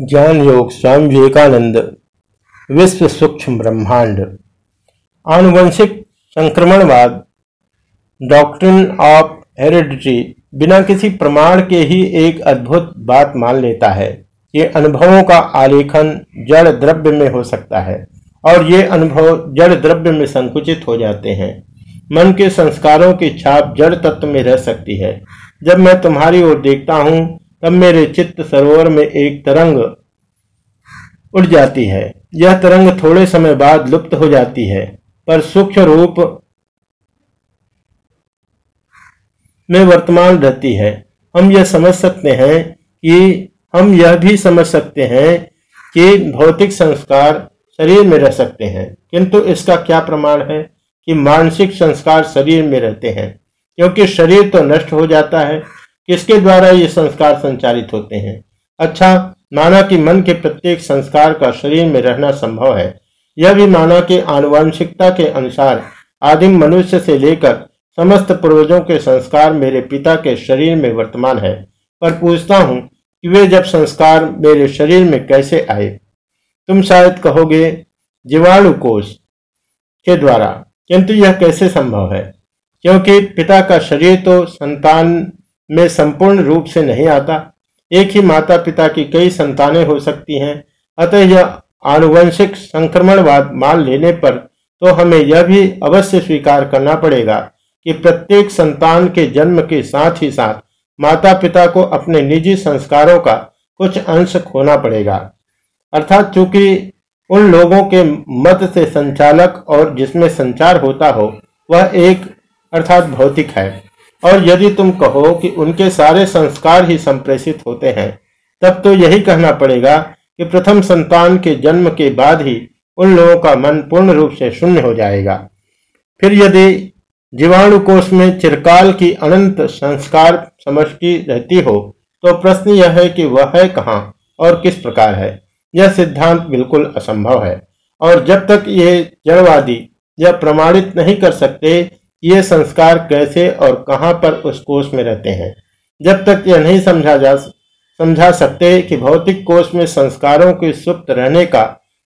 ज्ञान योग स्वामी विवेकानंद, विश्व सूक्ष्म ब्रह्मांड, आनुवंशिक संक्रमणवाद डॉक्ट्रिन ऑफ़ हेरिडिटी बिना किसी प्रमाण के ही एक अद्भुत बात मान लेता है। ये अनुभवों का आलेखन जड़ द्रव्य में हो सकता है और ये अनुभव जड़ द्रव्य में संकुचित हो जाते हैं। मन के संस्कारों की छाप जड़ तत्व में रह सकती है। जब मैं तुम्हारी ओर देखता हूँ तब मेरे चित्त सरोवर में एक तरंग उड़ जाती है। यह तरंग थोड़े समय बाद लुप्त हो जाती है, पर सूक्ष्म रूप में वर्तमान रहती है। हम यह समझ सकते हैं कि, हम यह भी समझ सकते हैं कि भौतिक संस्कार शरीर में रह सकते हैं, किंतु इसका क्या प्रमाण है कि मानसिक संस्कार शरीर में रहते हैं, क्योंकि शरीर तो नष्ट हो जाता है किसके द्वारा ये संस्कार संचालित होते हैं? अच्छा माना कि मन के प्रत्येक संस्कार का शरीर में रहना संभव है। यह भी माना कि आनुवंशिकता के अनुसार आदिम मनुष्य से लेकर समस्त पूर्वजों के संस्कार मेरे पिता के शरीर में वर्तमान है। पर पूछता हूँ कि वे जब संस्कार मेरे शरीर में कैसे आए? तुम शायद कहोगे, जीवाणु कोष के द्वारा। किंतु यह कैसे संभव है? क्योंकि पिता का शरीर तो संतान में संपूर्ण रूप से नहीं आता। एक ही माता पिता की कई संतानें हो सकती हैं। अतः यह आनुवंशिक संक्रमणवाद मान लेने पर तो हमें यह भी अवश्य स्वीकार करना पड़ेगा कि प्रत्येक संतान के जन्म के साथ ही साथ माता पिता को अपने निजी संस्कारों का कुछ अंश खोना पड़ेगा। अर्थात चूँकि उन लोगों के मत से संचालक और जिसमें संचार होता हो, वह एक अर्थात भौतिक है। और यदि तुम कहो कि उनके सारे संस्कार ही संप्रेषित होते हैं, तब तो यही कहना पड़ेगा कि प्रथम संतान के जन्म के बाद ही उन लोगों का मन पूर्ण रूप से शून्य हो जाएगा। फिर यदि जीवाणु कोष में चिरकाल की अनंत संस्कार समष्टि रहती हो तो प्रश्न यह है कि वह है कहाँ और किस प्रकार है। यह सिद्धांत बिल्कुल असंभव है। और जब तक ये जड़वादी यह प्रमाणित नहीं कर सकते ये संस्कार कैसे और कहाँ पर उस कोष में रहते हैं? जब तक यह नहीं समझा जा समझा सकते कि भौतिक कोष में संस्कारों के सुप्त रहने का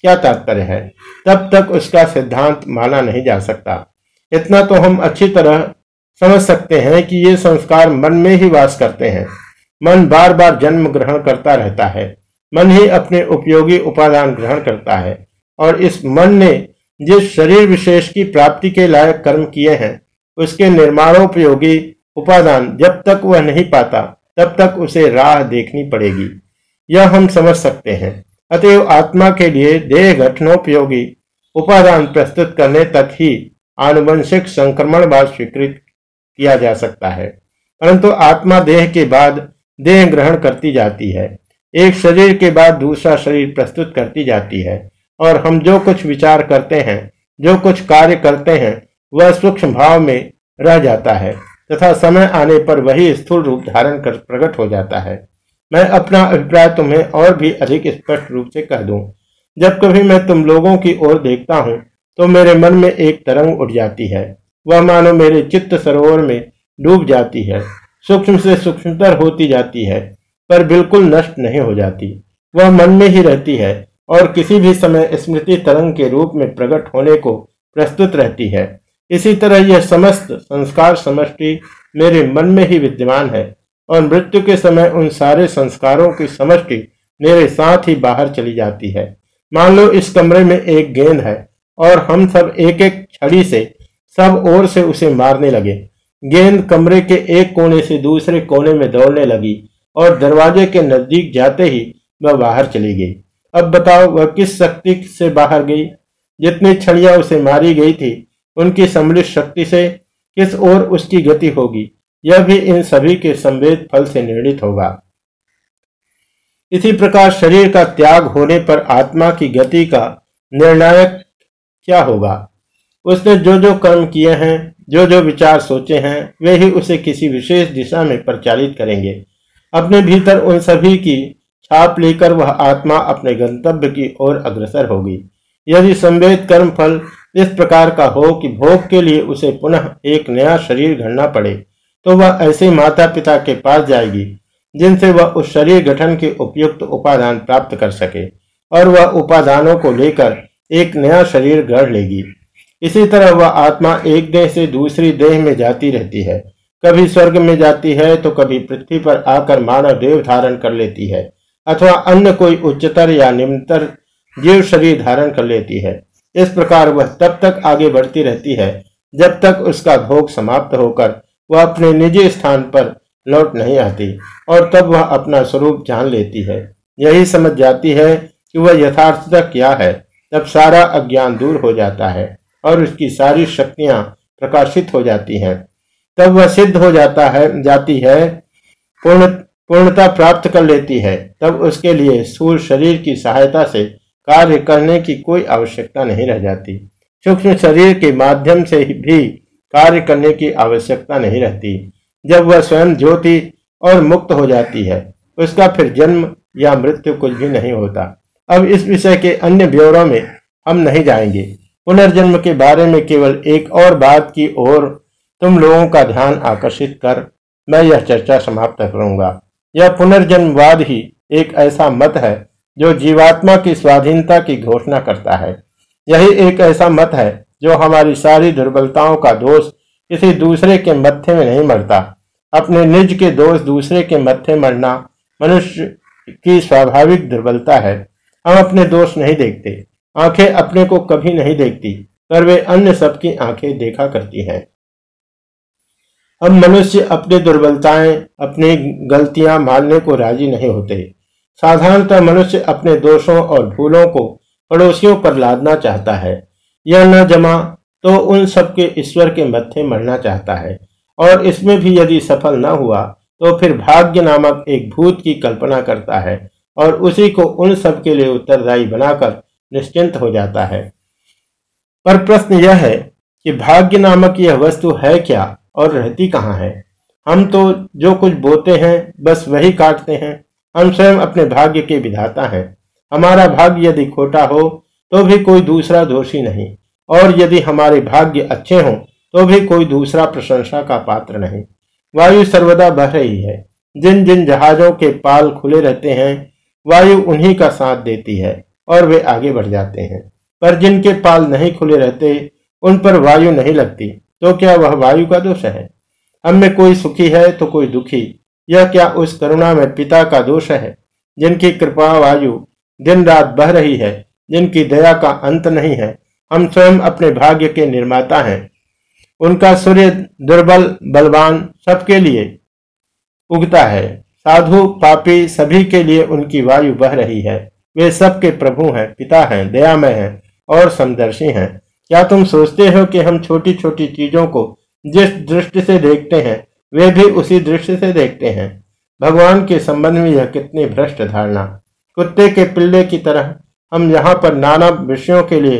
क्या तात्पर्य है, तब तक उसका सिद्धांत माना नहीं जा सकता। इतना तो हम अच्छी तरह समझ सकते हैं कि ये संस्कार मन में ही वास करते हैं। मन बार बार जन्म ग्रहण करता रहता है। मन ही अपने उपयोगी उपादान ग्रहण करता है। और इस मन ने जिस शरीर विशेष की प्राप्ति के लायक कर्म किए हैं, उसके निर्माणोपयोगी उपादान जब तक वह नहीं पाता, तब तक उसे राह देखनी पड़ेगी। यह हम समझ सकते हैं। अतएव आत्मा के लिए देह गठनोपयोगी उपादान प्रस्तुत करने तक ही आनुवंशिक संक्रमणवाद स्वीकृत किया जा सकता है। परंतु आत्मा देह के बाद देह ग्रहण करती जाती है। एक शरीर के बाद दूसरा शरीर प्रस्तुत करती जाती है। और हम जो कुछ विचार करते हैं, जो कुछ कार्य करते हैं, वह सूक्ष्म भाव में रह जाता है, तथा समय आने पर वही स्थूल रूप धारण कर प्रकट हो जाता है। मैं अपना अभिप्राय तुम्हें और भी अधिक स्पष्ट रूप से कह दूँ। जब कभी मैं तुम लोगों की ओर देखता हूँ तो मेरे मन में एक तरंग उठ जाती है। वह मानो मेरे चित्त सरोवर में डूब जाती है। सूक्ष्म से सूक्ष्मतर होती जाती है, पर बिल्कुल नष्ट नहीं हो जाती। वह मन में ही रहती है और किसी भी समय स्मृति तरंग के रूप में प्रकट होने को प्रस्तुत रहती है। इसी तरह यह समस्त संस्कार समष्टि मेरे मन में ही विद्यमान है और मृत्यु के समय उन सारे संस्कारों की समष्टि मेरे साथ ही बाहर चली जाती है। मान लो इस कमरे में एक गेंद है और हम सब एक एक छड़ी से सब ओर से उसे मारने लगे। गेंद कमरे के एक कोने से दूसरे कोने में दौड़ने लगी और दरवाजे के नज़दीक जाते ही वह बाहर चली गई। अब बताओ वह किस शक्ति से बाहर गई? जितनी छड़ियाँ उसे मारी गई थी, उनकी सम्मिलित शक्ति से किस ओर उसकी गति होगी? यह भी इन सभी के संवेद फल से निर्णित होगा। इसी प्रकार शरीर का त्याग होने पर आत्मा की गति का निर्णायक क्या होगा? उसने जो जो कर्म किए हैं जो जो विचार सोचे हैं, वे ही उसे किसी विशेष दिशा में परिचालित करेंगे। अपने भीतर उन सभी की छाप लेकर वह आत्मा अपने गंतव्य की ओर अग्रसर होगी यदि संवेद कर्म फल इस प्रकार का हो कि भोग के लिए उसे पुनः एक नया शरीर घड़ना पड़े तो वह ऐसे माता पिता के पास जाएगी, जिनसे वह उस शरीर गठन के उपयुक्त उपादान प्राप्त कर सके और वह उपादानों को लेकर एक नया शरीर गढ़ लेगी। इसी तरह वह आत्मा एक देह से दूसरी देह में जाती रहती है। कभी स्वर्ग में जाती है तो कभी पृथ्वी पर आकर मानव देव धारण कर लेती है। अथवा अन्य कोई उच्चतर या निम्नतर जीव शरीर धारण कर लेती है। इस प्रकार वह तब तक आगे बढ़ती रहती है, जब तक उसका भोग समाप्त होकर वह अपने निजी स्थान पर लौट नहीं आती और तब वह अपना स्वरूप जान लेती है। यही समझ जाती है कि वह यथार्थता क्या है। तब सारा अज्ञान दूर हो जाता है और उसकी सारी शक्तियाँ प्रकाशित हो जाती हैं। तब वह सिद्ध हो जाता है, जाती है, पूर्ण पूर्णता प्राप्त कर लेती है, तब उसके लिए सूर्य शरीर की सहायता से कार्य करने की कोई आवश्यकता नहीं रह जाती। सूक्ष्म शरीर के माध्यम से भी कार्य करने की आवश्यकता नहीं रहती। जब वह स्वयं ज्योति और मुक्त हो जाती है, उसका फिर जन्म या मृत्यु कुछ भी नहीं होता। अब इस विषय के अन्य ब्यौरों में हम नहीं जाएँगे। पुनर्जन्म के बारे में केवल एक और बात की ओर तुम लोगों का ध्यान आकर्षित कर मैं यह चर्चा समाप्त करूँगा। यह पुनर्जन्मवाद ही एक ऐसा मत है जो जीवात्मा की स्वाधीनता की घोषणा करता है। यही एक ऐसा मत है जो हमारी सारी दुर्बलताओं का दोष किसी दूसरे के मत्थे में नहीं मरता। अपने निज के दोष दूसरे के मत्थे मरना मनुष्य की स्वाभाविक दुर्बलता है। हम अपने दोष नहीं देखते। आँखें अपने को कभी नहीं देखती, पर वे अन्य सबकी आँखें देखा करती हैं। हम मनुष्य अपनी दुर्बलताएँ, अपनी गलतियाँ मानने को राज़ी नहीं होते। साधारणतः मनुष्य अपने दोषों और भूलों को पड़ोसियों पर लादना चाहता है। यह न जमा तो उन सबके ईश्वर के मत्थे मरना चाहता है। और इसमें भी यदि सफल न हुआ तो फिर भाग्य नामक एक भूत की कल्पना करता है और उसी को उन सब के लिए उत्तरदायी बनाकर निश्चिंत हो जाता है। पर प्रश्न यह है कि भाग्य नामक यह वस्तु है क्या? और रहती कहाँ है? हम तो जो कुछ बोते हैं, बस वही काटते हैं। हम स्वयं अपने भाग्य के विधाता हैं। हमारा भाग्य यदि खोटा हो तो भी कोई दूसरा दोषी नहीं। और यदि हमारे भाग्य अच्छे हों तो भी कोई दूसरा प्रशंसा का पात्र नहीं। वायु सर्वदा बह रही है। जिन जिन जहाजों के पाल खुले रहते हैं, वायु उन्हीं का साथ देती है और वे आगे बढ़ जाते हैं। पर जिनके पाल नहीं खुले रहते, उन पर वायु नहीं लगती। तो क्या वह वायु का दोष है? हम में कोई सुखी है तो कोई दुखी। यह क्या उस करुणा में पिता का दोष है, जिनकी कृपा वायु दिन रात बह रही है, जिनकी दया का अंत नहीं है? हम स्वयं अपने भाग्य के निर्माता हैं। उनका सूर्य दुर्बल, बलवान सबके लिए उगता है। साधु, पापी सभी के लिए उनकी वायु बह रही है। वे सबके प्रभु हैं, पिता हैं, दयामय हैं और समदर्शी हैं। क्या तुम सोचते हो कि हम छोटी छोटी चीज़ों को जिस दृष्टि से देखते हैं, वे भी उसी दृष्टि से देखते हैं? भगवान के संबंध में यह कितनी भ्रष्ट धारणा। कुत्ते के पिल्ले की तरह हम यहाँ पर नाना विषयों के लिए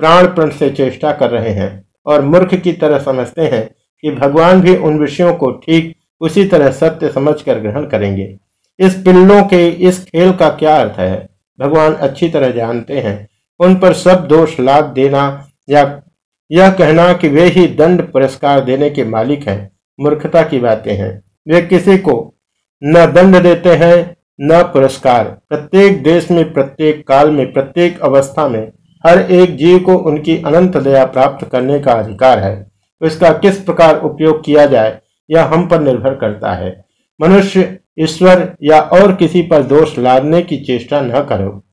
प्राणप्रण से चेष्टा कर रहे हैं और मूर्ख की तरह समझते हैं कि भगवान भी उन विषयों को ठीक उसी तरह सत्य समझकर ग्रहण करेंगे। इस पिल्लों के इस खेल का क्या अर्थ है? भगवान अच्छी तरह जानते हैं। उन पर सब दोष लाद देना या, यह कहना कि वे ही दंड पुरस्कार देने के मालिक हैं, मूर्खता की बातें हैं। वे किसी को न दंड देते हैं, न पुरस्कार। प्रत्येक देश में, प्रत्येक काल में, प्रत्येक अवस्था में हर एक जीव को उनकी अनंत दया प्राप्त करने का अधिकार है। उसका किस प्रकार उपयोग किया जाए, यह हम पर निर्भर करता है। मनुष्य, ईश्वर या और किसी पर दोष लादने की चेष्टा न करो।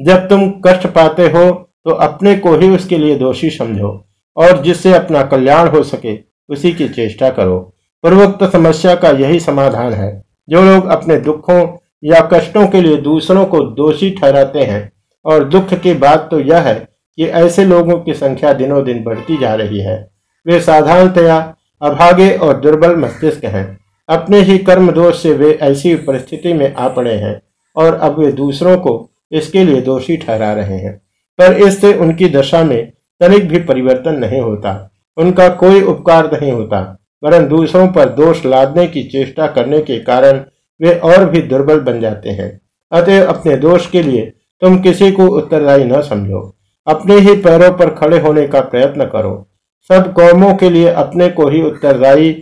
जब तुम कष्ट पाते हो तो अपने को ही उसके लिए दोषी समझो, और जिससे अपना कल्याण हो सके, उसी की चेष्टा करो। पूर्वोक्त समस्या का यही समाधान है। जो लोग अपने दुखों या कष्टों के लिए दूसरों को दोषी ठहराते हैं, और दुख की बात तो यह है कि ऐसे लोगों की संख्या दिनों दिन बढ़ती जा रही है। वे साधारणतया अभागे और दुर्बल मस्तिष्क हैं। अपने ही कर्म दोष से वे ऐसी परिस्थिति में आ पड़े हैं, और अब वे दूसरों को इसके लिए दोषी ठहरा रहे हैं। पर इससे उनकी दशा में तनिक भी परिवर्तन नहीं होता। उनका कोई उपकार नहीं होता, वरन दूसरों पर दोष लादने की चेष्टा करने के कारण वे और भी दुर्बल बन जाते हैं। अतः अपने दोष के लिए तुम किसी को उत्तरदायी न समझो। अपने ही पैरों पर खड़े होने का प्रयत्न करो। सब कर्मों के लिए अपने को ही उत्तरदायी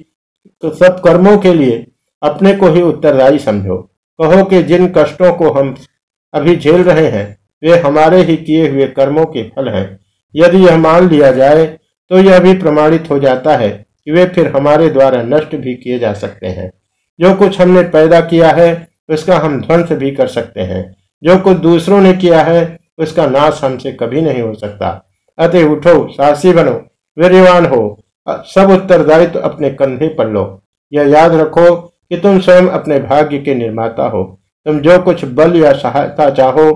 तो सब कर्मों के लिए अपने को ही उत्तरदायी समझो। कहो कि जिन कष्टों को हम अभी झेल रहे हैं वे हमारे ही किए हुए कर्मों के फल हैं। यदि यह मान लिया जाए तो यह भी प्रमाणित हो जाता है कि वे फिर हमारे द्वारा नष्ट भी किए जा सकते हैं। जो कुछ हमने पैदा किया है, उसका हम ध्वंस भी कर सकते हैं। जो कुछ दूसरों ने किया है, उसका नाश हमसे कभी नहीं हो सकता। अतः उठो, साहसी बनो, वीरवान हो, सब उत्तरदायित्व तो अपने कंधे पर लो। यह याद रखो कि तुम स्वयं अपने भाग्य के निर्माता हो। तुम जो कुछ बल या सहायता चाहो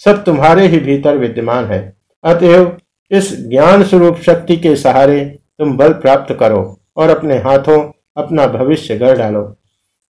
सब तुम्हारे ही भीतर विद्यमान है। अतएव इस ज्ञान स्वरूप शक्ति के सहारे तुम बल प्राप्त करो और अपने हाथों अपना भविष्य गढ़ डालो।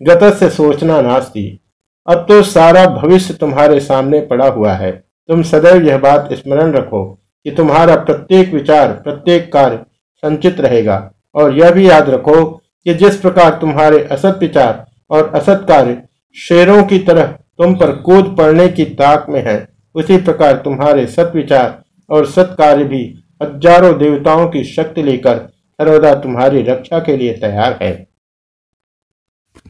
गत से सोचना नास्ती। अब तो सारा भविष्य तुम्हारे सामने पड़ा हुआ है। तुम सदैव यह बात स्मरण रखो कि तुम्हारा प्रत्येक विचार, प्रत्येक कार्य संचित रहेगा। और यह भी याद रखो कि जिस प्रकार तुम्हारे असत विचार और असत कार्य शेरों की तरह तुम पर कूद पड़ने की ताक में है उसी प्रकार तुम्हारे सत्विचार और सत्कार्य भी हज़ारों देवताओं की शक्ति लेकर सर्वदा तुम्हारी रक्षा के लिए तैयार है।